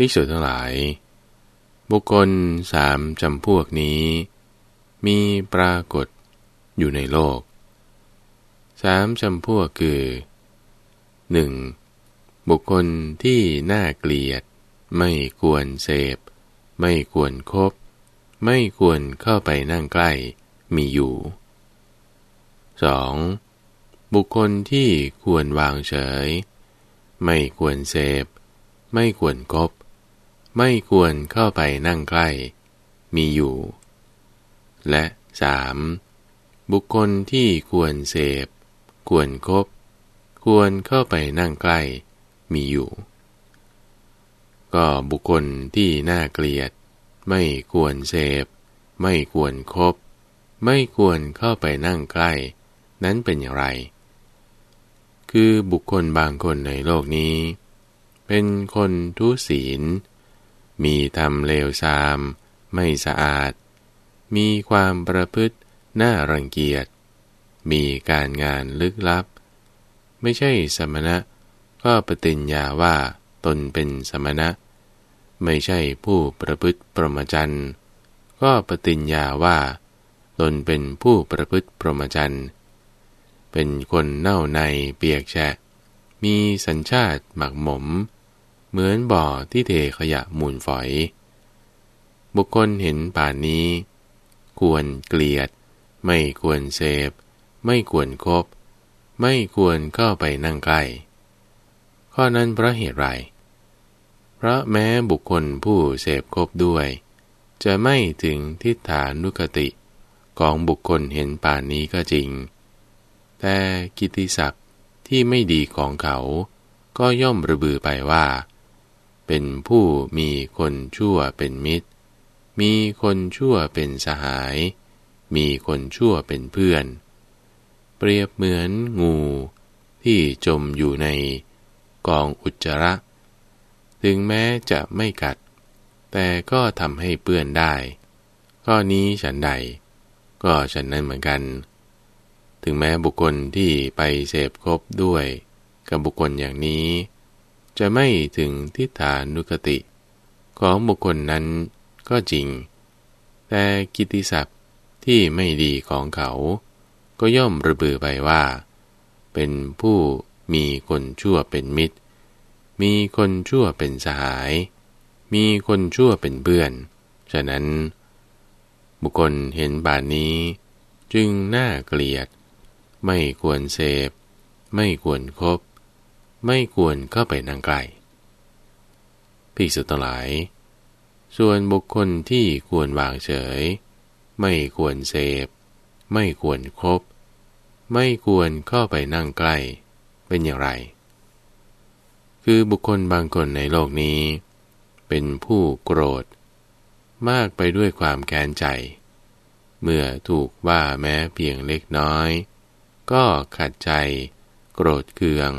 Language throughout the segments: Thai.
ภิกษุทั้งหลาย บุคคลสามจำพวกนี้ มีปรากฏอยู่ในโลกสามจำพวกคือหนึ่งบุคคลที่น่าเกลียด ไม่ควรเสพ ไม่ควรครบไม่ควรเข้าไปนั่งใกล้มีอยู่ 2. บุคคลที่ควรวางเฉย ไม่ควรเสพ ไม่ควรคบ ไม่ควรเข้าไปนั่งใกล้ มีอยู่ และ 3. บุคคลที่ควรเสพ ควรครบควรเข้าไปนั่งใกล้ มีอยู่ ก็บุคคลที่น่าเกลียด ไม่ควรเสพ ไม่ควรครบไม่ควรเข้าไปนั่งใกล้ นั้นเป็นอย่างไร คือบุคคลบางคนในโลกนี้ เป็นคนทุศีล มีทำเลวทราม ไม่สะอาด มีความประพฤติน่ารังเกียจ มีการงานลึกลับ ไม่ใช่สมณะ ก็ปฏิญญาว่าตนเป็นสมณะ ไม่ใช่ผู้ประพฤติประมจันก็ปฏิญญาว่าตนเป็นผู้ประพฤติพรหมจรรย์เป็นคนเน่าในเปียกแฉะ มีสัญชาติหมักหมม เหมือนบ่อที่เทขยะมูลฝอย บุคคลเห็นป่านนี้ ควรเกลียด ไม่ควรเสพ ไม่ควรครบไม่ควรเข้าไปนั่งใกล้ ข้อนั้นเพราะเหตุไร เพราะแม้บุคคลผู้เสพคบด้วย จะไม่ถึงทิฏฐานุคติของบุคคลเห็นป่านนี้ก็จริง แต่กิติศัพท์ที่ไม่ดีของเขา ก็ย่อมระบือไปว่า เป็นผู้มีคนชั่วเป็นมิตร มีคนชั่วเป็นสหาย มีคนชั่วเป็นเพื่อน เปรียบเหมือนงูที่จมอยู่ในกองอุจจาระ ถึงแม้จะไม่กัด แต่ก็ทำให้เปื้อนได้ ข้อนี้ฉันใด ก็ฉันนั้นเหมือนกัน ถึงแม้บุคคลที่ไปเสพคบด้วย กับบุคคลอย่างนี้ จะไม่ถึงทิฏฐานุกติ ของบุคคลนั้นก็จริง แต่กิติศัพท์ที่ไม่ดีของเขา ก็ย่อมระบือไปว่า เป็นผู้มีคนชั่วเป็นมิตร มีคนชั่วเป็นสหาย มีคนชั่วเป็นเพื่อน ฉะนั้น บุคคลเห็นบาทนี้ จึงน่าเกลียด ไม่ควรเสพ ไม่ควรครบ ไม่ควรเข้าไปนั่งใกล้ภิกษุทั้งหลาย ส่วนบุคคลที่ควรวางเฉย ไม่ควรเสพ ไม่ควรครบ ไม่ควรเข้าไปนั่งใกล้ เป็นอย่างไร คือบุคคลบางคนในโลกนี้ เป็นผู้โกรธ มากไปด้วยความแค้นใจ เมื่อถูกว่าแม้เพียงเล็กน้อย ก็ขัดใจ โกรธเคือง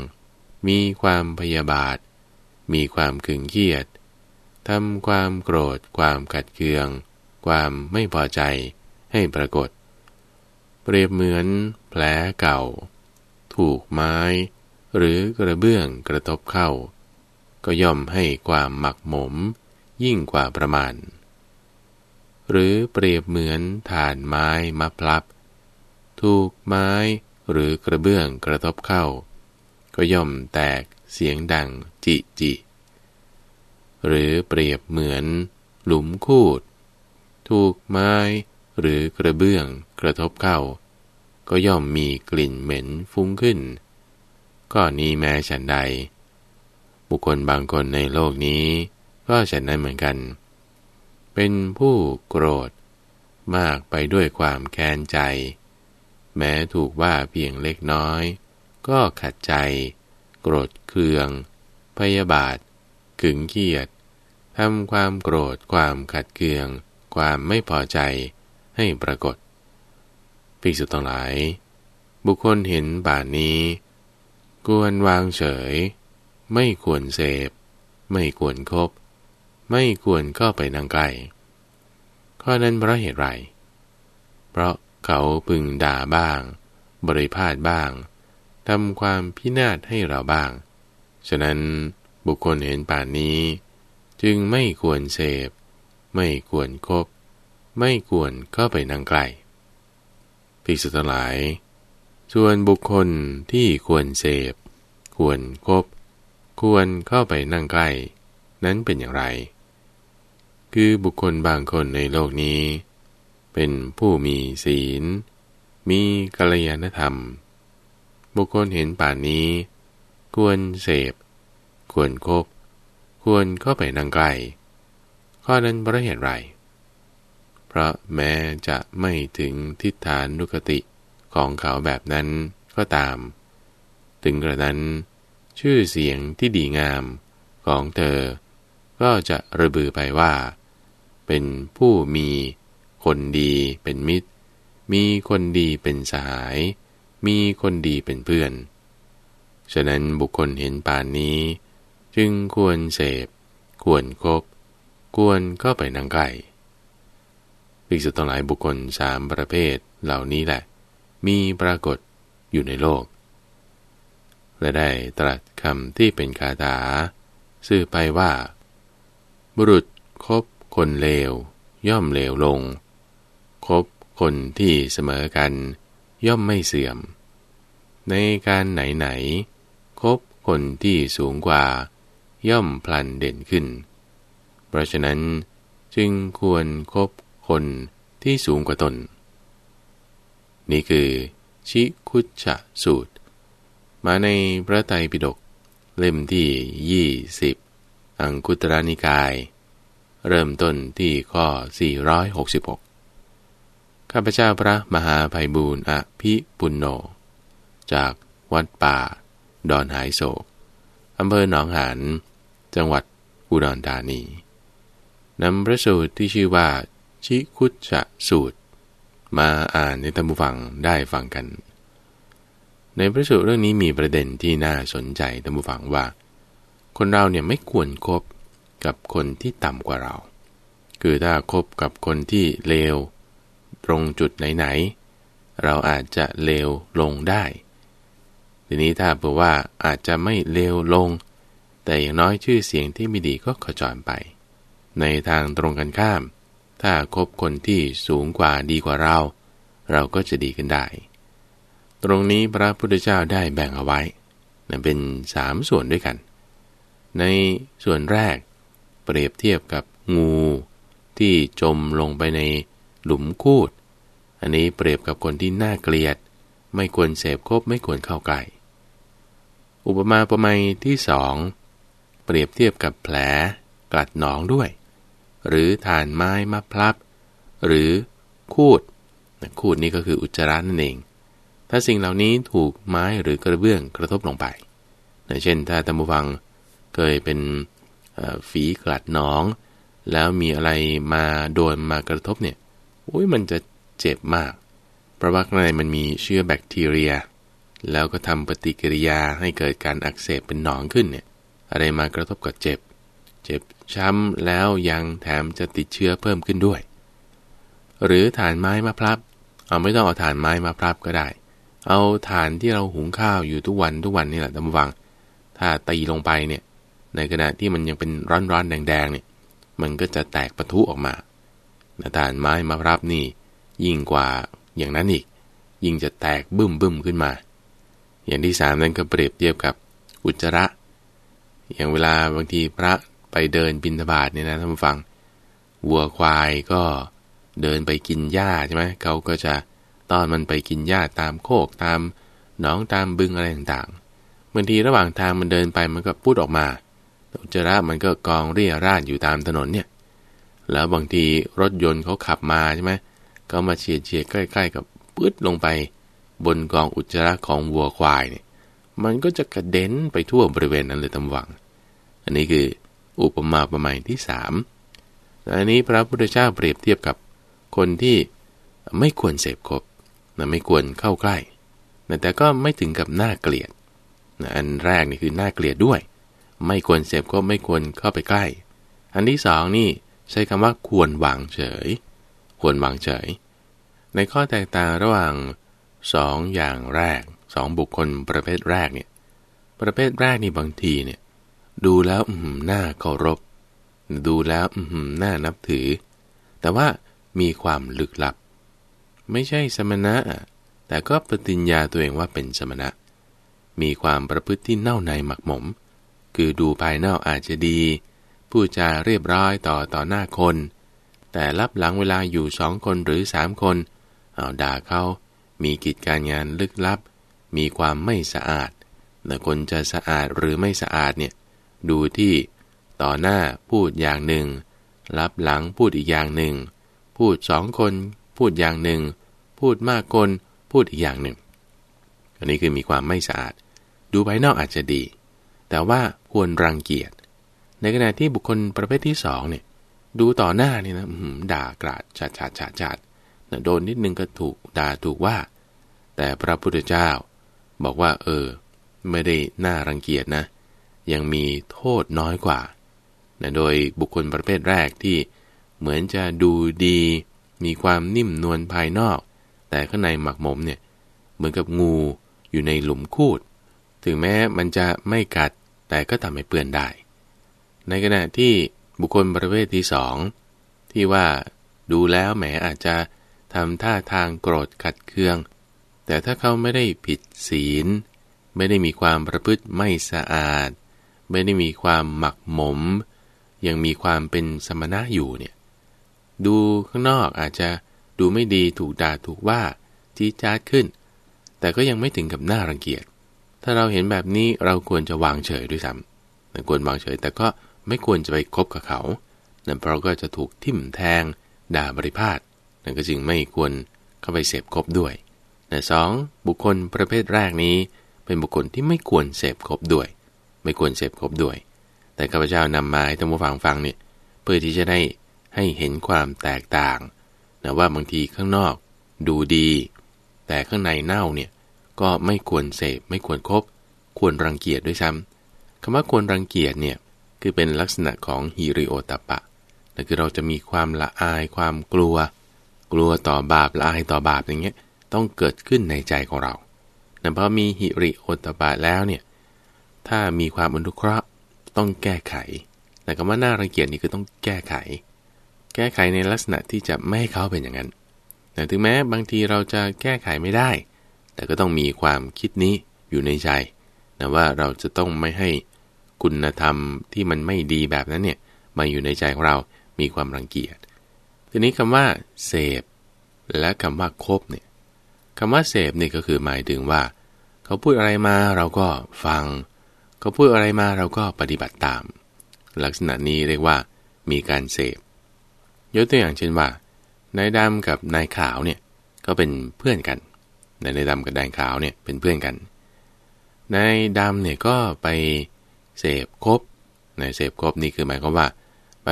มีความพยาบาท มีความขึงเครียดทำความโกรธ ความขัดเคือง ความไม่พอใจให้ปรากฏ เปรียบเหมือนแผลเก่า ถูกไม้ หรือกระเบื้องกระทบเข้า ก็ย่อมให้ความหมักหมมยิ่งกว่าประมาณ หรือเปรียบเหมือนฐานไม้มะพลับ ถูกไม้หรือกระเบื้องกระทบเข้า ก็ย่อมแตกเสียงดังจิจิ หรือเปรียบเหมือน หลุมคูด ถูกไม้หรือกระเบื้องกระทบเข้า ก็ย่อมมีกลิ่นเหม็นฟุ้งขึ้น ก็นี้แม้ฉันใด บุคคลบางคนในโลกนี้ ก็ฉันนั้นเหมือนกัน เป็นผู้โกรธ มากไปด้วยความแค้นใจ แม้ถูกว่าเพียงเล็กน้อย ก็ขัดใจ โกรธเคือง พยาบาท ขึงเกียดทำความโกรธความขัดเคือง ความไม่พอใจให้ปรากฏภิกษุทั้งหลาย บุคคลเห็นบาทนี้ ควรวางเฉย ไม่ควรเสพ ไม่ควรครบไม่ควรเข้าไปนั่งใกลข้อนั้นเพราะเหตุไร เพราะเขาพึงด่าบ้าง บริพาทบ้าง ทำความพินาศให้เราบ้าง ฉะนั้นบุคคลเห็นป่านนี้ จึงไม่ควรเสพ ไม่ควรครบไม่ควรเข้าไปนั่งใกล้ภิกษุทั้งหลาย ส่วนบุคคลที่ควรเสพ ควรครบควรเข้าไปนั่งใกล้ นั้นเป็นอย่างไร คือบุคคลบางคนในโลกนี้ เป็นผู้มีศีล มีกัลยาณธรรม บุคคลเห็นป่านนี้ ควรเสพ ควรครบควรเข้าไปนั่งใกล้ข้อนั้นเพราะเหตุไร เพราะแม้จะไม่ถึงทิฏฐานุกติของเขาแบบนั้นก็ตาม ถึงกระนั้น ชื่อเสียงที่ดีงามของเธอ ก็จะระบือไปว่า เป็นผู้มีคนดีเป็นมิตร มีคนดีเป็นสหาย มีคนดีเป็นเพื่อน ฉะนั้นบุคคลเห็นป่านนี้ จึงควรเสพ ควรครบควรก็ไปนั่งไก่ภิกษุทั้งหลายบุคคลสามประเภทเหล่านี้แหละ มีปรากฏอยู่ในโลก และได้ตรัสคำที่เป็นคาถาสื่อไปว่า บุรุษคบคนเลว ย่อมเลวลง คบคนที่เสมอกัน ย่อมไม่เสื่อม ในการไหนไหนคบคนที่สูงกว่า ย่อมพลันเด่นขึ้น เพราะฉะนั้นจึงควรครบคนที่สูงกว่าตน นี่คือ ชิคุชะสูตร มาในพระไตรปิฎกเล่มที่ 20 อังคุตรนิกาย เริ่มต้นที่ข้อ 466 ข้าพเจ้าพระมหาภัยบูรณ์อภิปุณโญจากวัดป่า ดอนหายโศกอำเภอหนองหานจังหวัดอุดรธานีนำพระสูตรที่ชื่อว่า ชิคุชะสูตร มาอ่านในตำฟังได้ฟังกัน ในพระสูตรเรื่องนี้มีประเด็นที่น่าสนใจท่านผู้ฟังว่า คนเราเนี่ยไม่ควรครบกับคนที่ต่ำกว่าเรา คือถ้าคบกับคนที่เลว รงจุดไหนๆเราอาจจะเลวลงได้ ทีนี้ถ้าเผื่อว่าอาจจะไม่เลวลง แต่อย่างน้อยชื่อเสียงที่ไม่ดีก็ขจรไป ในทางตรงกันข้าม ถ้าคบคนที่สูงกว่าดีกว่าเรา เราก็จะดีขึ้นได้ ตรงนี้พระพุทธเจ้าได้แบ่งเอาไว้เป็นสามส่วนด้วยกัน ในส่วนแรกเปรียบเทียบกับงูที่จมลงไปในหลุมคูด อันนี้เปรียบกับคนที่น่าเกลียด ไม่ควรเสพคบไม่ควรเข้าใกล้ อุปมาประไมยที่สองเปรียบเทียบกับแผลกัดหนองด้วย หรือฐานไม้มาพลับ หรือคูดคูดนี่ก็คืออุจจาระนั่นเอง ถ้าสิ่งเหล่านี้ถูกไม้หรือกระเบื้องกระทบลงไปเช่นถ้าตัมบูฟังเคยเป็นฝีกลัดหนอง แล้วมีอะไรมาโดนมากระทบเนี่ยอุ้ยมันจะ เจ็บมาก เพราะว่าข้างในมันมีเชื้อแบคทีเรีย แล้วก็ทำปฏิกิริยาให้เกิดการอักเสบเป็นหนองขึ้นเนี่ย อะไรมากระทบก็เจ็บ เจ็บช้ำแล้วยังแถมจะติดเชื้อเพิ่มขึ้นด้วย หรือฐานไม้มาพลับ เอาไม่ต้องเอาฐานไม้มาพลับก็ได้ เอาฐานที่เราหุงข้าวอยู่ทุกวันทุกวันนี่แหละตำวัง ถ้าตีลงไปเนี่ยในขณะที่มันยังเป็นร้อนๆแดงๆเนี่ย มันก็จะแตกปะทุออกมาฐานไม้มารับนี่ ยิ่งกว่าอย่างนั้นอีก ยิ่งจะแตกบึ้มบึ้มขึ้นมา อย่างที่สามนั้นก็เปรียบเทียบกับอุจจาระ อย่างเวลาบางทีพระไปเดินบินทบาทเนี่ยนะท่านฟัง วัวควายก็เดินไปกินหญ้าใช่ไหมเขาก็จะตอนมันไปกินหญ้าตามโคกตามหนองตามบึงอะไรต่างๆบางทีระหว่างทางมันเดินไปมันก็พูดออกมา อุจจาระมันก็กองเรียราดอยู่ตามถนนเนี่ย แล้วบางทีรถยนต์เขาขับมาใช่ไหม ก็มาเฉียดเฉียดใกล้ ๆ กับปื๊ดลงไป บนกองอุจจาระของวัวควายเนี่ยมันก็จะกระเด็นไปทั่วบริเวณนั้นเลยทำวัง อันนี้คืออุปมาประมาณที่สามอันนี้พระพุทธเจ้าเปรียบเทียบกับคนที่ไม่ควรเสพคบนะไม่ควรเข้าใกล้นะแต่ก็ไม่ถึงกับน่าเกลียดนะอันแรกนี่คือน่าเกลียดด้วย ไม่ควรเสพก็ไม่ควรเข้าไปใกล้ อันที่สองนี่ใช้คำว่าควรวางเฉย ควรวางเฉย ในข้อแตกต่างระหว่างสองอย่างแรกสองบุคคลประเภทแรกเนี่ยประเภทแรกนี่บางทีเนี่ยดูแล้วอืมน่าเคารพ ดูแล้วอืมน่านับถือ แต่ว่ามีความลึกลับ ไม่ใช่สมณะ แต่ก็ปฏิญญาตัวเองว่าเป็นสมณะ มีความประพฤติที่เน่าในหมักหมม คือดูภายนอกอาจจะดีพูดจาเรียบร้อยต่อต่อหน้าคน แต่รับหลังเวลาอยู่สองคนหรือสามคนเอาด่าเขามีกิจการงานลึกลับ มีความไม่สะอาดแต่คนจะสะอาดหรือไม่สะอาดเนี่ยดูที่ต่อหน้าพูดอย่างหนึ่ง รับหลังพูดอีกอย่างหนึ่ง พูดสองคนพูดอย่างหนึ่ง พูดมากคนพูดอีกอย่างหนึ่ง อันนี้คือมีความไม่สะอาด ดูภายนอกอาจจะดี แต่ว่าควรรังเกียจ ในขณะที่บุคคลประเภทที่สองเนี่ย ดูต่อหน้านี่นะด่ากราดฉาดฉาดฉาดฉาดโดนนิดนึงก็ถูกด่าถูกว่า แต่พระพุทธเจ้า บอกว่า เออ ไม่ได้น่ารังเกียจนะ ยังมีโทษน้อยกว่านะโดยบุคคลประเภทแรกที่เหมือนจะดูดี มีความนิ่มนวลภายนอก แต่ข้างในหมักหมมเนี่ย เหมือนกับงูอยู่ในหลุมคูด ถึงแม้มันจะไม่กัดแต่ก็ทำให้เปื้อนได้ ในขณะที่ บุคคลประเภทที่สองที่ว่าดูแล้วแหมอาจจะทำท่าทางโกรธขัดเคือง แต่ถ้าเขาไม่ได้ผิดศีล ไม่ได้มีความประพฤติไม่สะอาด ไม่ได้มีความหมักหมม ยังมีความเป็นสมณะอยู่เนี่ยดูข้างนอกอาจจะดูไม่ดีถูกด่าถูกว่าจี้จ้าดขึ้น แต่ก็ยังไม่ถึงกับหน้ารังเกียจ ถ้าเราเห็นแบบนี้เราควรจะวางเฉยด้วยซ้ำควรวางเฉยแต่ก็ ไม่ควรจะไปคบกับเขานั่นเพราะก็จะถูกทิ่มแทง ด่าบริพาทนั่นก็จึงไม่ควรเข้าไปเสพคบด้วยแต่สองบุคคลประเภทแรกนี้ เป็นบุคคลที่ไม่ควรเสพคบด้วย ไม่ควรเสพคบด้วย แต่ข้าพเจ้านำมาให้ท่านผู้ฟังฟังเนี่ยเพื่อที่จะได้ให้เห็นความแตกต่างนะว่าบางทีข้างนอกดูดี แต่ข้างในเน่าเนี่ยก็ไม่ควรเสพไม่ควรครบควรรังเกียจด้วยซ้ำคำว่าควรรังเกียจเนี่ย คือเป็นลักษณะของฮิริโอตปะนั่นคือเราจะมีความละอายความกลัว กลัวต่อบาปละอายต่อบาปอย่างเงี้ยต้องเกิดขึ้นในใจของเราแต่พอมีหิริโอตบะแล้วเนี่ยถ้ามีความอนุเคราะห์ต้องแก้ไข แต่คำว่าน่ารังเกียจนี่คือต้องแก้ไข แก้ไขในลักษณะที่จะไม่ให้เขาเป็นอย่างนั้นแต่ถึงแม้บางทีเราจะแก้ไขไม่ได้ แต่ก็ต้องมีความคิดนี้อยู่ในใจนะว่าเราจะต้องไม่ให้ คุณธรรมที่มันไม่ดีแบบนั้นเนี่ยมาอยู่ในใจของเรา มีความรังเกียจ ทีนี้คำว่าเสพและคำว่าคบเนี่ยคำว่าเสพนี่ก็คือหมายถึงว่า เขาพูดอะไรมาเราก็ฟัง เขาพูดอะไรมาเราก็ปฏิบัติตาม ลักษณะนี้เรียกว่า มีการเสพยกตัวอย่างเช่นว่านายดำกับนายขาวเนี่ยก็เป็นเพื่อนกันนายดำกับนายขาวเนี่ยเป็นเพื่อนกันนายดำเนี่ยก็ไป เสพคบในเสพคบนี่คือหมายความว่า ไป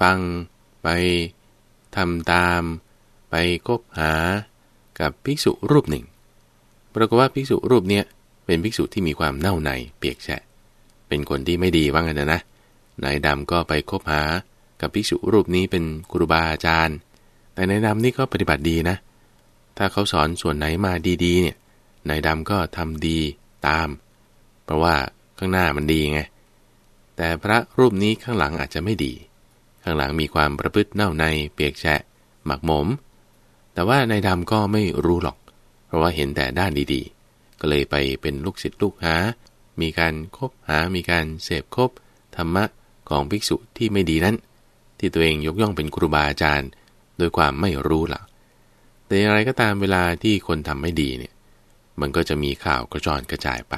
ฟัง ไปทำตาม ไปคบหากับภิกษุรูปหนึ่ง ปรากฏว่าภิกษุรูปเนี้ยเป็นภิกษุที่มีความเน่าในเปียกแฉะ เป็นคนที่ไม่ดีว่างันนะนะ นายดำก็ไปคบหากับภิกษุรูปนี้เป็นครูบาอาจารย์ แต่นายดำนี่ก็ปฏิบัติดีนะ ถ้าเขาสอนส่วนไหนมาดีๆเนี่ย นายดำก็ทำดีตาม เพราะว่า ข้างหน้ามันดีไง แต่พระรูปนี้ข้างหลังอาจจะไม่ดี ข้างหลังมีความประพฤติเน่าในเปียกแฉะ หมักหมม แต่ว่านายดำก็ไม่รู้หรอก เพราะว่าเห็นแต่ด้านดีๆ ก็เลยไปเป็นลูกศิษย์ลูกหา มีการคบหา มีการเสพคบธรรมะของภิกษุที่ไม่ดีนั้น ที่ตัวเองยกย่องเป็นครูบาอาจารย์ โดยความไม่รู้หล่ะแต่อย่างไรก็ตามเวลาที่คนทำไม่ดีเนี่ย มันก็จะมีข่าวกระจรกระจายไป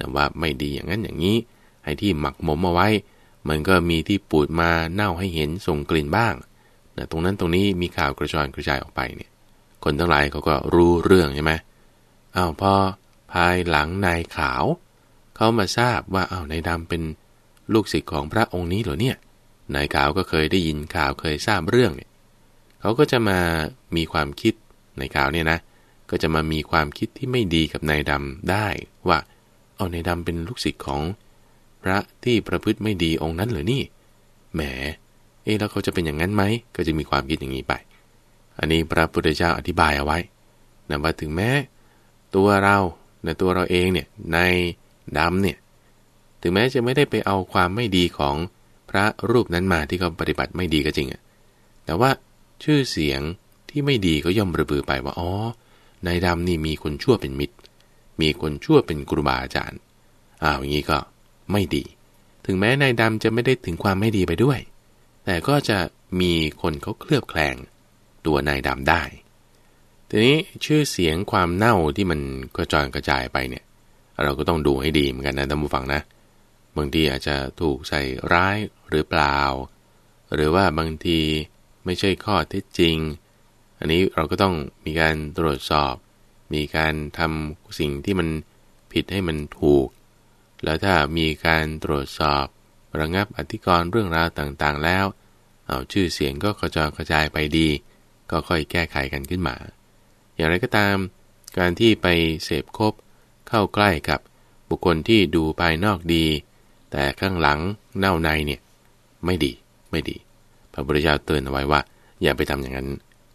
นะว่าไม่ดีอย่างนั้นอย่างนี้ให้ที่หมักหมมเอาไว้ มันก็มีที่ปูดมาเน่าให้เห็นส่งกลิ่นบ้างนะตรงนั้นตรงนี้มีข่าวกระจายกระจายออกไปเนี่ยคนทั้งหลายเขาก็รู้เรื่องใช่ไหมอ้าวพอภายหลังนายขาว เขามาทราบว่าอ้าวนายดำเป็นลูกศิษย์ของพระองค์นี้เหรอเนี่ยนายขาวก็เคยได้ยินข่าวเคยทราบเรื่องเนี่ยเขาก็จะมามีความคิดในข่าวเนี่ยนะ ก็จะมามีความคิดที่ไม่ดีกับนายดำได้ว่า เอาในดำเป็นลูกศิษย์ของ พระที่ประพฤติไม่ดีองค์นั้นหรือนี่ แหม เอ๊แล้วเขาจะเป็นอย่างนั้นไหม ก็จะมีความคิดอย่างนี้ไป อันนี้พระพุทธเจ้าอธิบายเอาไว้นะว่าถึงแม้ ตัวเราในตัวเราเองเนี่ยในดำเนี่ยถึงแม้จะไม่ได้ไปเอาความไม่ดีของพระรูปนั้นมาที่เขาปฏิบัติไม่ดีก็จริงอะแต่ว่าชื่อเสียงที่ไม่ดีก็ย่อมระบือไปว่าอ๋อนายดำนี่มีคนชั่วเป็นมิตร มีคนชั่วเป็นครูบาอาจารย์อ้าวอย่างนี้ก็ไม่ดี ถึงแม้นายดำจะไม่ได้ถึงความไม่ดีไปด้วย แต่ก็จะมีคนเขาเคลือบแคลงตัวนายดำได้ ทีนี้ชื่อเสียงความเน่าที่มันกระจายกระจายไปเนี่ย เราก็ต้องดูให้ดีเหมือนกันนะท่านผู้ฟังนะบางทีอาจจะถูกใส่ร้ายหรือเปล่า หรือว่าบางทีไม่ใช่ข้อเท็จจริง อันนี้เราก็ต้องมีการตรวจสอบ มีการทำสิ่งที่มันผิดให้มันถูก แล้วถ้ามีการตรวจสอบ ระงับอธิกรณ์เรื่องราวต่างๆแล้ว เอาชื่อเสียงก็กระจายกระจายไปดี ก็ค่อยแก้ไขกันขึ้นมา อย่างไรก็ตาม การที่ไปเสพคบเข้าใกล้กับบุคคลที่ดูภายนอกดี แต่ข้างหลังเน่าในเนี่ยไม่ดีไม่ดี พระพุทธเจ้าเตือนเอาไว้ว่า อย่าไปทำอย่างนั้น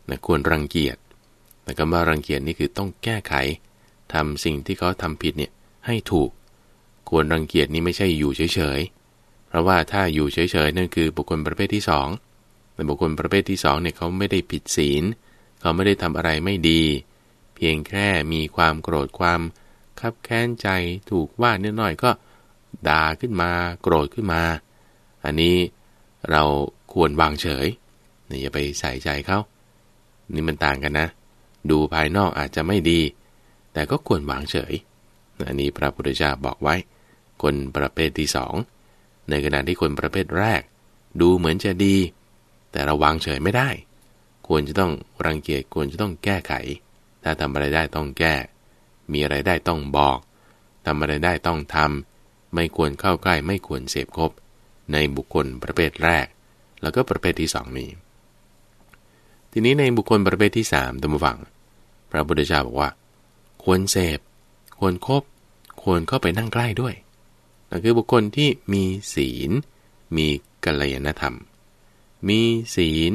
นะควรรังเกียจ แต่คำว่ารังเกียจนี่คือต้องแก้ไขทำสิ่งที่เขาทำผิดเนี่ยให้ถูก ควรรังเกียจนี่ไม่ใช่อยู่เฉยๆ เพราะว่าถ้าอยู่เฉยๆนั่นคือบุคคลประเภทที่สองแต่บุคคลประเภทที่สองเนี่ยเขาไม่ได้ผิดศีล เขาไม่ได้ทำอะไรไม่ดี เพียงแค่มีความโกรธความคับแค้นใจถูกว่านิดหน่อยก็ด่าขึ้นมาโกรธขึ้นมา อันนี้เราควรวางเฉยนี่อย่าไปใส่ใจเขา นี่มันต่างกันนะ ดูภายนอกอาจจะไม่ดี แต่ก็ควรวางเฉยอันนี้พระพุทธเจ้าบอกไว้ คนประเภทที่สองในขณะที่คนประเภทแรก ดูเหมือนจะดี แต่เราวางเฉยไม่ได้ ควรจะต้องรังเกียจควรจะต้องแก้ไข ถ้าทำอะไรได้ต้องแก้ มีอะไรได้ต้องบอกทำอะไรได้ต้องทำไม่ควรเข้าใกล้ไม่ควรเสพคบ ในบุคคลประเภทแรก แล้วก็ประเภทที่สองนี้ ทีนี้ในบุคคลประเภทที่สามตัมฟัง ระพุทธเจ้าบอกว่า ควรเสพ ควรครบควรเข้าไปนั่งใกล้ด้วยนั่นคือบุคคลที่มีศีล มีกัลยาณธรรม มีศีล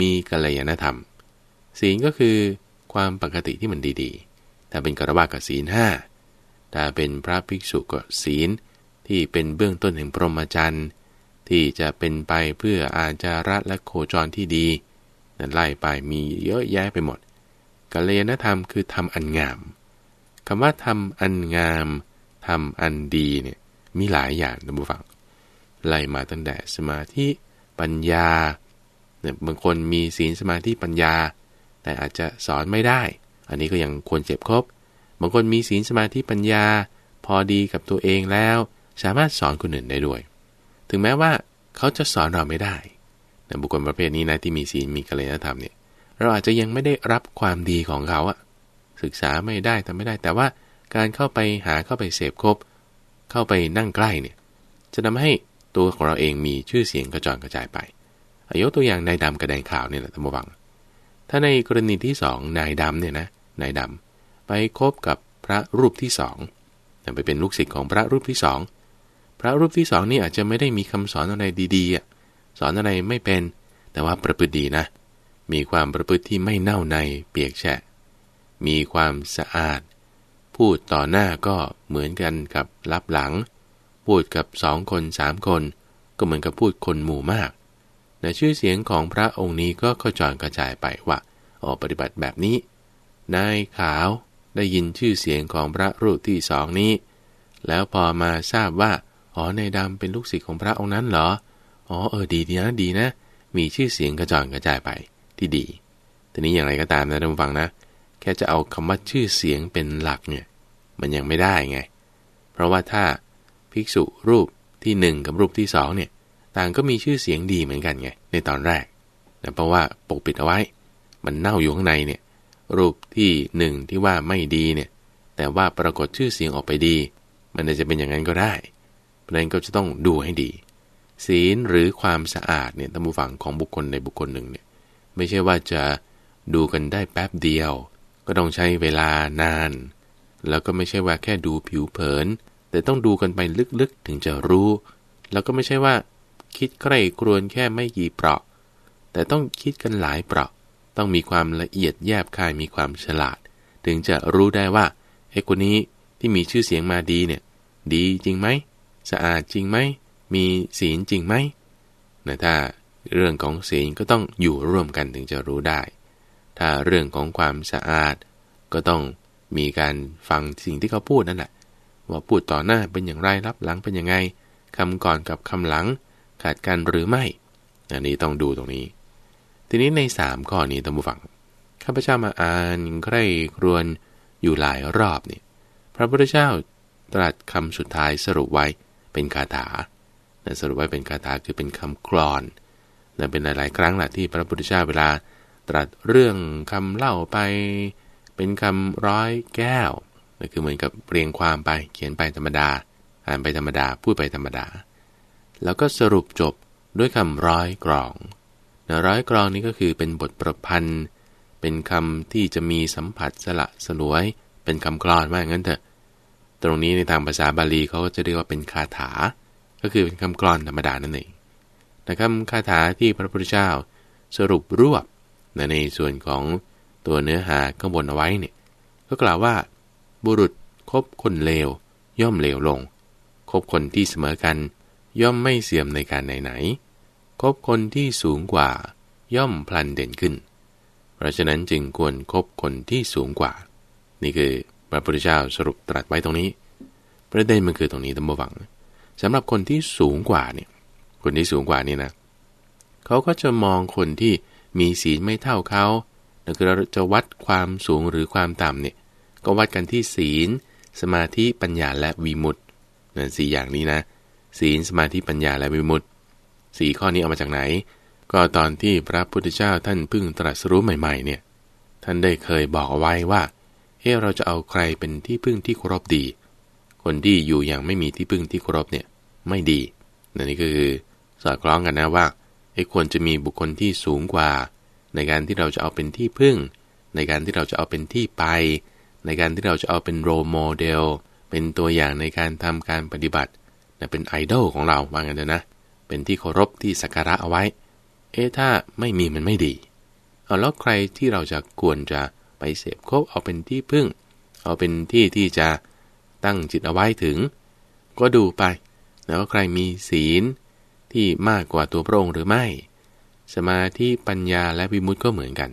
มีกัลยาณธรรม ศีลก็คือความปกติที่มันดีๆ ถ้าเป็นกระวากับศีลห้าถ้าเป็นพระภิกษุก็ศีลที่เป็นเบื้องต้นแห่งพรหมจรรย์ที่จะเป็นไปเพื่ออาจาระและโคจรที่ดีนั่นไล่ไปมีเยอะแยะไปหมด กัลยาณธรรมคือทำอันงามคำว่าทำอันงามทำอันดีเนี่ยมีหลายอย่างนะบุฟังไล่มาตั้งแต่สมาธิปัญญาเนี่ยบางคนมีศีลสมาธิปัญญา แต่อาจจะสอนไม่ได้ อันนี้ก็ยังควรเจ็บครบบางคนมีศีลสมาธิปัญญา พอดีกับตัวเองแล้ว สามารถสอนคนอื่นได้ด้วย ถึงแม้ว่าเขาจะสอนเราไม่ได้แต่บุคคลประเภทนี้นะที่มีศีลมีกัลยาณธรรมเนี่ย เราอาจจะยังไม่ได้รับความดีของเขาอะศึกษาไม่ได้ทำไม่ได้ แต่ว่าการเข้าไปหาเข้าไปเสพคบ เข้าไปนั่งใกล้เนี่ย จะทำให้ตัวของเราเองมีชื่อเสียงกระจรกระจายไปยุตัวอย่างนายดำกระแดงขาวเนี่ยแหละท่านผู้ฟัง ถ้าในกรณีที่สองนายดำเนี่ยนะนายดำไปคบกับพระรูปที่สองไปเป็นลูกศิษย์ของพระรูปที่สองพระรูปที่สองนี่อาจจะไม่ได้มีคำสอนอะไรดีๆสอนอะไรไม่เป็น แต่ว่าประพฤติดีนะ มีความประพฤติที่ไม่เน่าในเปียกแฉะ มีความสะอาด พูดต่อหน้าก็เหมือนกันกับรับหลัง พูดกับสองคนสามคน ก็เหมือนกับพูดคนหมู่มากแต่ชื่อเสียงของพระองค์นี้ก็ขจรกระจายไปว่าออกปฏิบัติแบบนี้ นายขาวได้ยินชื่อเสียงของพระรูปที่สองนี้ แล้วพอมาทราบว่า อ๋อในดำเป็นลูกศิษย์ของพระองค์นั้นเหรอ อ๋อเออดีดีนะดีนะ มีชื่อเสียงกระจรกระจายไป ที่ดีทีนี้อย่างไรก็ตามนะท่านฟังนะ แค่จะเอาคำว่าชื่อเสียงเป็นหลักเนี่ยมันยังไม่ได้ไง เพราะว่าถ้าภิกษุรูปที่หนึ่งกับรูปที่สองเนี่ยต่างก็มีชื่อเสียงดีเหมือนกันไงในตอนแรกแต่เพราะว่าปกปิดเอาไว้ มันเน่าอยู่ข้างในเนี่ยรูปที่หนึ่งที่ว่าไม่ดีเนี่ยแต่ว่าปรากฏชื่อเสียงออกไปดี มันอาจจะเป็นอย่างนั้นก็ได้ เพราะนั้นก็จะต้องดูให้ดี ศีลหรือความสะอาดเนี่ยตั้งบูฝังของบุคคลในบุคคลหนึ่งเนี่ย ไม่ใช่ว่าจะดูกันได้แป๊บเดียว ก็ต้องใช้เวลานาน แล้วก็ไม่ใช่ว่าแค่ดูผิวเผิน แต่ต้องดูกันไปลึกๆถึงจะรู้ แล้วก็ไม่ใช่ว่า คิดใกล้ครวนแค่ไม่กี่เปราะ แต่ต้องคิดกันหลายเปราะ ต้องมีความละเอียดแยบคายมีความฉลาด ถึงจะรู้ได้ว่าไอ้คนนี้ที่มีชื่อเสียงมาดีเนี่ย ดีจริงไหมสะอาดจริงไหมมีศีลจริงไหมนะถ้า เรื่องของศีลก็ต้องอยู่ร่วมกันถึงจะรู้ได้ ถ้าเรื่องของความสะอาด ก็ต้องมีการฟังสิ่งที่เขาพูดนั่นแหละ ว่าพูดต่อหน้าเป็นอย่างไรรับหลังเป็นยังไงคำก่อนกับคำหลังขาดกันหรือไม่ อันนี้ต้องดูตรงนี้ ทีนี้ในสามข้อนี้ตั้งฟังข้าพเจ้ามาอ่านใคร่ครวนอยู่หลายรอบนี่พระพุทธเจ้าตรัสคำสุดท้ายสรุปไว้เป็นคาถาสรุปไว้เป็นคาถาคือเป็นคำกรอน และเป็นหลายๆ ครั้งแหละที่พระพุทธเจ้าเวลาตรัสเรื่องคำเล่าไป เป็นคำร้อยแก้วนั่นคือเหมือนกับเรียงความไปเขียนไปธรรมดา อ่านไปธรรมดาพูดไปธรรมดา แล้วก็สรุปจบด้วยคำร้อยกรองนะร้อยกรองนี้ก็คือเป็นบทประพันธ์ เป็นคำที่จะมีสัมผัสสละสลวย เป็นคำกรอนว่างั้นเถอะ ตรงนี้ในทางภาษาบาลีเขาก็จะเรียกว่าเป็นคาถา ก็คือเป็นคำกรอนธรรมดานั่นเอง แต่คำคาถาที่พระพุทธเจ้าสรุปรวบในส่วนของตัวเนื้อหาข้างบนเอาไว้เนี่ยก็กล่าวว่า บุรุษคบคนเลวย่อมเลวลง คบคนที่เสมอกัน ย่อมไม่เสื่อมในการไหนๆคบคนที่สูงกว่า ย่อมพลันเด่นขึ้น เพราะฉะนั้นจึงควรครบคนที่สูงกว่า นี่คือพระพุทธเจ้าสรุปตรัสไว้ตรงนี้ ประเด็นมันคือตรงนี้ตั้งบวังสำหรับคนที่สูงกว่าเนี่ย คนที่สูงกว่านี่นะเขาก็จะมองคนที่มีศีลไม่เท่าเขาคือเราจะวัดความสูงหรือความต่ำเนี่ยก็วัดกันที่ศีล สมาธิปัญญาและวิมุตตินั่นสี่อย่างนี้นะ ศีลสมาธิปัญญาและวิมุตติสี่ข้อนี้เอามาจากไหน ก็ตอนที่พระพุทธเจ้าท่านเพิ่งตรัสรู้ใหม่ ๆ เนี่ย ท่านได้เคยบอกเอาไว้ว่าเฮ้เราจะเอาใครเป็นที่พึ่งที่เคารพดี คนที่อยู่อย่างไม่มีที่พึ่งที่เคารพเนี่ยไม่ดีนั่นนี่คือ สอดคล้องกันนะว่าไอ้ควรจะมีบุคคลที่สูงกว่า ในการที่เราจะเอาเป็นที่พึ่ง ในการที่เราจะเอาเป็นที่ไป ในการที่เราจะเอาเป็นโรโมเดลเป็นตัวอย่างในการทำการปฏิบัติเป็นไอดอลของเราว่างั้นนะ เป็นที่เคารพที่สักการะเอาไว้ เอ๊ะถ้าไม่มีมันไม่ดีเอาแล้วใครที่เราจะควรจะไปเสพคบเอาเป็นที่พึ่ง เอาเป็นที่ที่จะตั้งจิตเอาไว้ถึง ก็ดูไป แล้วใครมีศีล ที่มากกว่าตัวพระองค์หรือไม่ สมาธิปัญญาและวิมุตติก็เหมือนกัน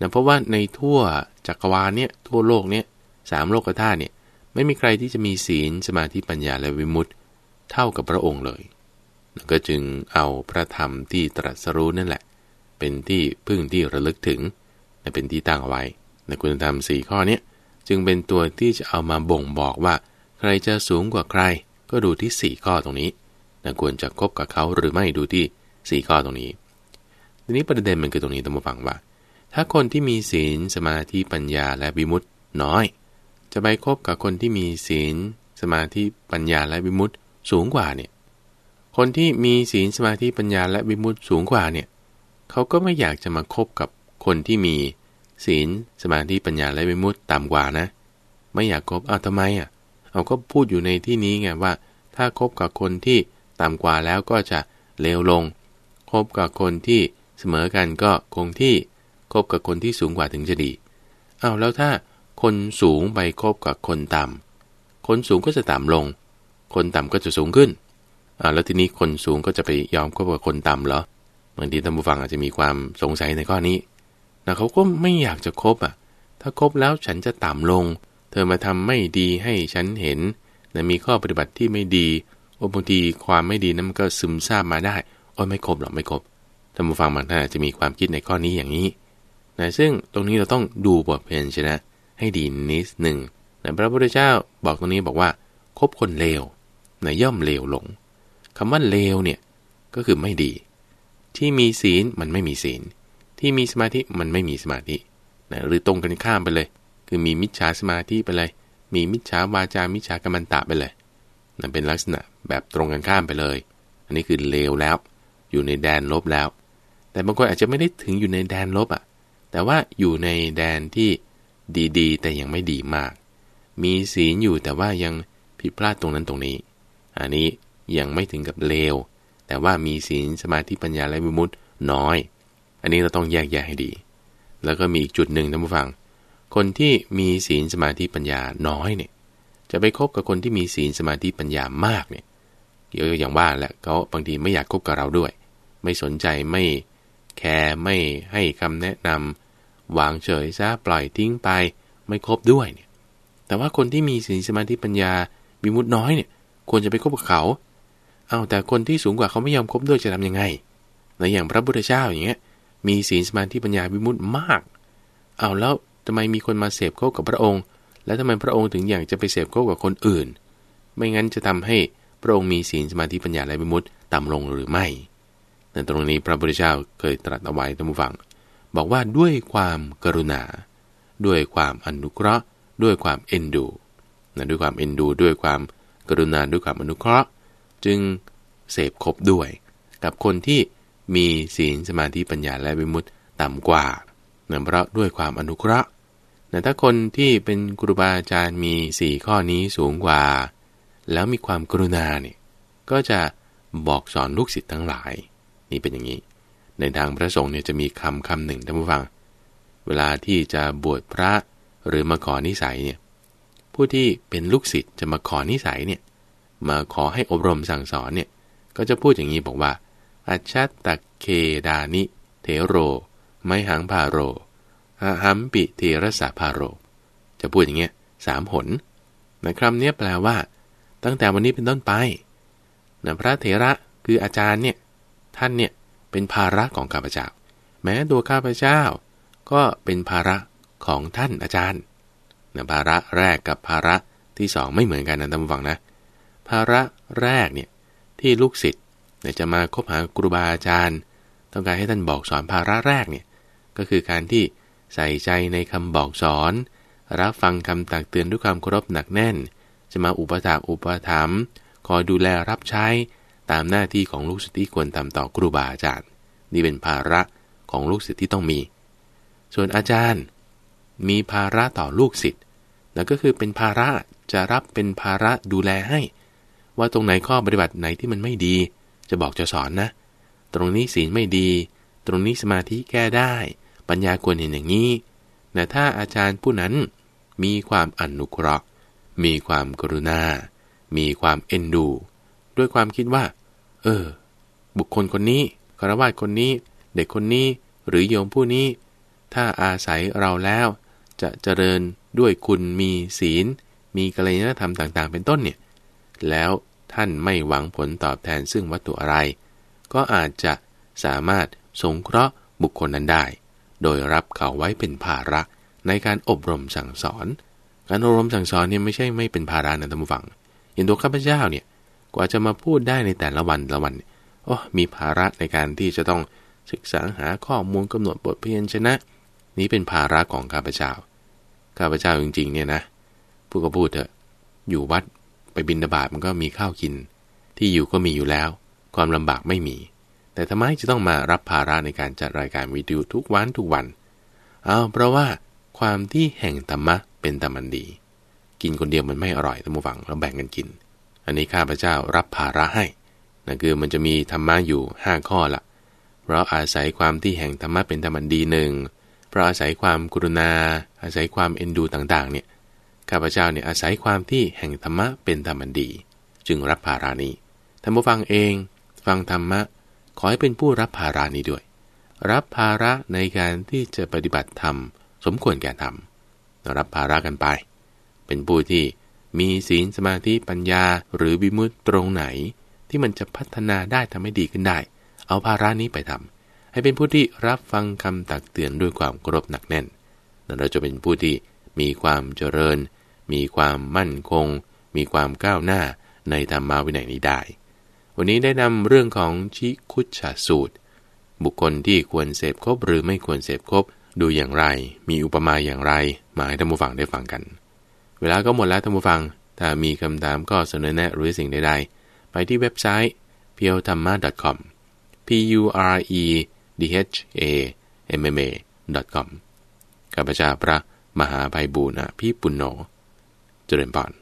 นะเพราะว่าในทั่วจักรวาลเนี่ยทั่วโลกเนี่ยสามโลกธาตุเนี่ยไม่มีใครที่จะมีศีลสมาธิปัญญาและวิมุตติเท่ากับพระองค์เลย ก็จึงเอาพระธรรมที่ตรัสรู้นั่นแหละ เป็นที่พึ่งที่ระลึกถึงเป็นที่ตั้งเอาไว้ในคุณธรรมสี่ข้อนี้จึงเป็นตัวที่จะเอามาบ่งบอกว่า ใครจะสูงกว่าใคร ก็ดูที่4ข้อตรงนี้ ควรจะคบกับเขาหรือไม่ดูที่สี่ข้อตรงนี้ ทีนี้ประเด็นมันคือตรงนี้ต้องมาฟังว่า ถ้าคนที่มีศีลสมาธิปัญญาและวิมุตติน้อย จะไปคบกับคนที่มีศีล สมาธิปัญญาและวิมุตติสูงกว่าเนี่ย คนที่มีศีลสมาธิปัญญาและวิมุตติสูงกว่าเนี่ยเขาก็ไม่อยากจะมาคบกับคนที่มีศีลสมาธิปัญญาและวิมุตติต่ำกว่านะ ไม่อยากคบอ้าวทำไมอะเอาก็พูดอยู่ในที่นี้ไงว่า ถ้าคบกับคนที่ ต่ำกว่าแล้วก็จะเลวลง คบกับคนที่เสมอกันก็คงที่ คบกับคนที่สูงกว่าถึงจะดี เอาแล้วถ้าคนสูงไปคบกับคนต่ำ คนสูงก็จะต่ำลง คนต่ำก็จะสูงขึ้นอ่าแล้วทีนี้คนสูงก็จะไปยอมคบกับคนต่ำเหรอบางทีท่านผู้ฟังอาจจะมีความสงสัยในข้อนี้แต่เขาก็ไม่อยากจะคบอะ ถ้าคบแล้วฉันจะต่ำลง เธอมาทำไม่ดีให้ฉันเห็นแต่มีข้อปฏิบัติที่ไม่ดี โอ้บางทีความไม่ดีนั้นมันก็ซึมซาบมาได้โอ้ไม่ครบหรอกไม่ครบท่านผู้ฟังบางท่านอาจจะมีความคิดในข้อนี้อย่างนี้นะซึ่งตรงนี้เราต้องดูบทเพลงชนะ ให้ดีนิดหนึ่งนะพระพุทธเจ้าบอกตรงนี้บอกว่าคบคนเลวนะย่อมเลวหลงคำว่าเลวเนี่ยก็คือไม่ดี ที่มีศีลมันไม่มีศีล ที่มีสมาธิมันไม่มีสมาธินะหรือตรงกันข้ามไปเลย คือมีมิจฉาสมาธิไปเลย มีมิจฉาวาจามิจฉากรรมันตะไปเลยนั่นเป็นลักษณะ แบบตรงกันข้ามไปเลย อันนี้คือเลวแล้ว อยู่ในแดนลบแล้ว แต่บางคนอาจจะไม่ได้ถึงอยู่ในแดนลบอะ่ะ แต่ว่าอยู่ในแดนที่ดีๆ แต่ยังไม่ดีมาก มีศีลอยู่แต่ว่ายังผิดพลาดตรงนั้นตรงนี้ อันนี้ยังไม่ถึงกับเลว แต่ว่ามีศีลสมาธิปัญญาและวิมุตติน้อย อันนี้เราต้องแยกแยะให้ดี แล้วก็มีอีกจุดหนึ่งท่านผู้ฟัง คนที่มีศีลสมาธิปัญญาน้อยเนี่ยจะไปคบกับคนที่มีศีลสมาธิปัญญามากเนี่ย เยอะอย่างว่าแหละเขาบางทีไม่อยากคบกับเราด้วย ไม่สนใจไม่แคร์ไม่ให้คำแนะนำวางเฉยซะปล่อยทิ้งไป ไม่คบด้วยเนี่ย แต่ว่าคนที่มีศีลสมาธิปัญญามีมุดน้อยเนี่ย ควรจะไปคบกับเขา เอาแต่คนที่สูงกว่าเขาไม่ยอมคบด้วยจะทํำยังไงในอย่างพระพุทธเจ้าอย่างเงี้ย มีศีลสมาธิปัญญาวิมุตมาก เอาแล้วทำไมมีคนมาเสพเข้ากับพระองค์ แล้วทำไมพระองค์ถึงอยากจะไปเสพเข้ากับคนอื่น ไม่งั้นจะทำให้ ระองค์มีศีลสมาธิปัญญาและวิมุตต่ำลงหรือไม่ในตรงนี้พระพุทธเจ้าเคยตรัสเอาไว้ท่านผู้ฟัง บอกว่าด้วยความกรุณา ด้วยความอนุเคราะห์ ด้วยความเอ็นดูนะด้วยความเอ็นดู ด้วยความกรุณาด้วยความอนุเคราะห์ จึงเสพคบด้วย กับคนที่มีศีลสมาธิปัญญาและวิมุตติต่ำกว่าเนื่องเพราะด้วยความอนุเคราะห์แต่ถ้าคนที่เป็นครูบาอาจารย์มีสี่ข้อนี้สูงกว่า แล้วมีความกรุณาเนี่ยก็จะบอกสอนลูกศิษย์ทั้งหลาย นี่เป็นอย่างนี้ ในทางพระสงฆ์เนี่ยจะมีคำคำหนึ่งท่านผู้ฟัง เวลาที่จะบวชพระหรือมาขอนิสัยเนี่ยผู้ที่เป็นลูกศิษย์จะมาขอนิสัยเนี่ยมาขอให้อบรมสั่งสอนเนี่ยก็จะพูดอย่างนี้บอกว่าอัจฉตะเคดานิ เทโร ไมหังพาโรอาหัมปิเทรสาพาโร จะพูดอย่างเงี้ยสามหนนะคำนี้แปลว่า ตั้งแต่วันนี้เป็นต้นไปนะพระเถระคืออาจารย์เนี่ยท่านเนี่ยเป็นภาระของข้าพเจ้า แม้ตัวข้าพเจ้า ก็เป็นภาระของท่านอาจารย์นะภาระแรกกับภาระที่สองไม่เหมือนกันนะท่านผู้ฟังนะ ภาระแรกเนี่ยที่ลูกศิษย์จะมาคบหาครูบาอาจารย์ ต้องการให้ท่านบอกสอนภาระแรกเนี่ยก็คือการที่ใส่ใจในคำบอกสอน รับฟังคำตักเตือนด้วยความเคารพหนักแน่น จะมาอุปถากอุปถัมภ์คอยดูแลรับใช้ตามหน้าที่ของลูกศิษย์ที่ควรทำต่อครูบาอาจารย์ นี่เป็นภาระของลูกศิษย์ที่ต้องมี ส่วนอาจารย์ มีภาระต่อลูกศิษย์นั่นก็คือเป็นภาระจะรับเป็นภาระดูแลให้ ว่าตรงไหนข้อปฏิบัติไหนที่มันไม่ดี จะบอกจะสอนนะ ตรงนี้ศีลไม่ดี ตรงนี้สมาธิแก้ได้ ปัญญาควรเห็นอย่างนี้แต่ถ้าอาจารย์ผู้นั้นมีความอนุเคราะห์ มีความกรุณา มีความเอ็นดู ด้วยความคิดว่า เออ บุคคลคนนี้คารวะคนนี้ เด็กคนนี้หรือโยมผู้นี้ ถ้าอาศัยเราแล้ว จะเจริญด้วยคุณมีศีล มีกัลยาณธรรมต่างๆ เป็นต้นเนี่ย แล้วท่านไม่หวังผลตอบแทนซึ่งวัตถุอะไร ก็อาจจะสามารถสงเคราะห์บุคคลนั้นได้ โดยรับเขาไว้เป็นภาระในการอบรมสั่งสอน การอบรมสั่งสอนเนี่ยไม่ใช่ไม่เป็นภาระนะท่านผู้ฟังอย่างตัวข้าพเจ้าเนี่ยกว่าจะมาพูดได้ในแต่ละวันละวันโอ้มีภาระในการที่จะต้องศึกษาหาข้อมูลกำหนดบทเพียนชนะ นี้เป็นภาระของข้าพเจ้าข้าพเจ้าจริงๆเนี่ยนะพูดก็พูดเถอะอยู่วัดไปบินดาบาดมันก็มีข้าวกิน ที่อยู่ก็มีอยู่แล้ว ความลำบากไม่มี แต่ทำไมจะต้องมารับภาระในการจัดรายการวิดีโอทุกวันทุกวัน เอาเพราะว่าความที่แห่งธรรมะ เป็นธรรมันดี กินคนเดียวมันไม่อร่อยทั้งหมดฝังเราแบ่งกันกิน อันนี้ข้าพเจ้ารับภาระให้นั่นคือมันจะมีธรรมะอยู่ 5 ข้อละเพราะอาศัยความที่แห่งธรรมะเป็นธรรมันดีหนึ่งเพราะอาศัยความกรุณา อาศัยความเอ็นดูต่างๆ เนี่ยข้าพเจ้าเนี่ยอาศัยความที่แห่งธรรมะเป็นธรรมันดี จึงรับภารานี้ท่านผู้ฟังเอง ฟังธรรมะขอให้เป็นผู้รับภารานี้ด้วย รับภาระในการที่จะปฏิบัติธรรมสมควรแก่ธรรม รับภาระกันไป เป็นผู้ที่มีศีลสมาธิปัญญาหรือวิมุตตรงไหน ที่มันจะพัฒนาได้ทำให้ดีขึ้นได้ เอาภาระนี้ไปทำให้เป็นผู้ที่รับฟังคำตักเตือนด้วยความกรบหนักแน่นเราจะเป็นผู้ที่มีความเจริญ มีความมั่นคง มีความก้าวหน้าในธรรมาวินัยนี้ได้ วันนี้ได้นำเรื่องของชิคุชาสูตร บุคคลที่ควรเสพคบหรือไม่ควรเสพคบดูอย่างไร มีอุปมาอย่างไร มาให้ท่านผู้ฟังได้ฟังกัน เวลาก็หมดแล้วท่านผู้ฟัง ถ้ามีคำถามก็เสนอแนะหรือสิ่งใดๆ ไปที่เว็บไซต์ p u r e t h a m m a com p u r e d h a m m a com ข้าพเจ้าพระมหาภัยบูรณะพี่ปุณโญเจริญพร